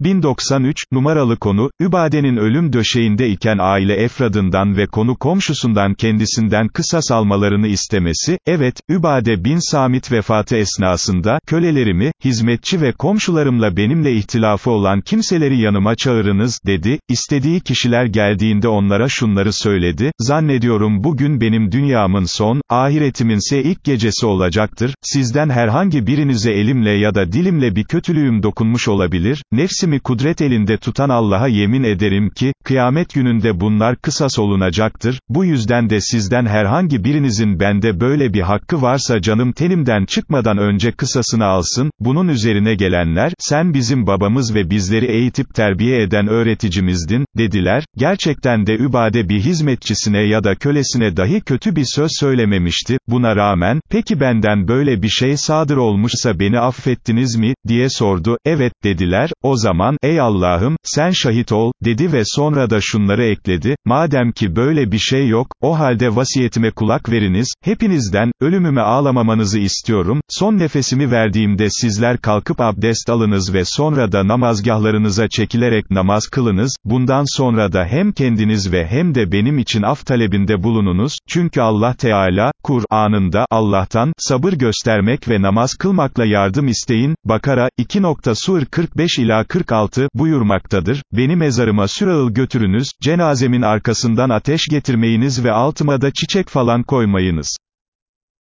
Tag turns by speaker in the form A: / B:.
A: 1093, numaralı konu, Übade'nin ölüm döşeğinde iken aile efradından ve konu komşusundan kendisinden kısas almalarını istemesi, evet, Übade bin Samit vefatı esnasında, kölelerimi, hizmetçi ve komşularımla benimle ihtilafı olan kimseleri yanıma çağırınız, dedi, istediği kişiler geldiğinde onlara şunları söyledi, zannediyorum bugün benim dünyamın son, ahiretiminse ilk gecesi olacaktır, sizden herhangi birinize elimle ya da dilimle bir kötülüğüm dokunmuş olabilir, nefsimi kudret elinde tutan Allah'a yemin ederim ki, kıyamet gününde bunlar kısas olunacaktır, bu yüzden de sizden herhangi birinizin bende böyle bir hakkı varsa canım tenimden çıkmadan önce kısasını alsın, bunun üzerine gelenler, sen bizim babamız ve bizleri eğitip terbiye eden öğreticimizdin, dediler, gerçekten de Übade bir hizmetçisine ya da kölesine dahi kötü bir söz söylememişti, buna rağmen, peki benden böyle bir şey sadır olmuşsa beni affettiniz mi, diye sordu, evet, dediler, o zaman, ey Allah'ım, sen şahit ol, dedi ve sonra da şunları ekledi, madem ki böyle bir şey yok, o halde vasiyetime kulak veriniz, hepinizden, ölümüme ağlamamanızı istiyorum, son nefesimi verdiğimde sizler kalkıp abdest alınız ve sonra da namazgahlarınıza çekilerek namaz kılınız, bundan sonra da hem kendiniz ve hem de benim için af talebinde bulununuz, çünkü Allah Teala, Kur'an'ında, Allah'tan, sabır göstermek ve namaz kılmakla yardım isteyin, Bakara, 2. Sur 45 ila 46, buyurmaktadır, beni mezarıma sürağıl götürünüz, cenazemin arkasından ateş getirmeyiniz ve altıma da çiçek falan koymayınız.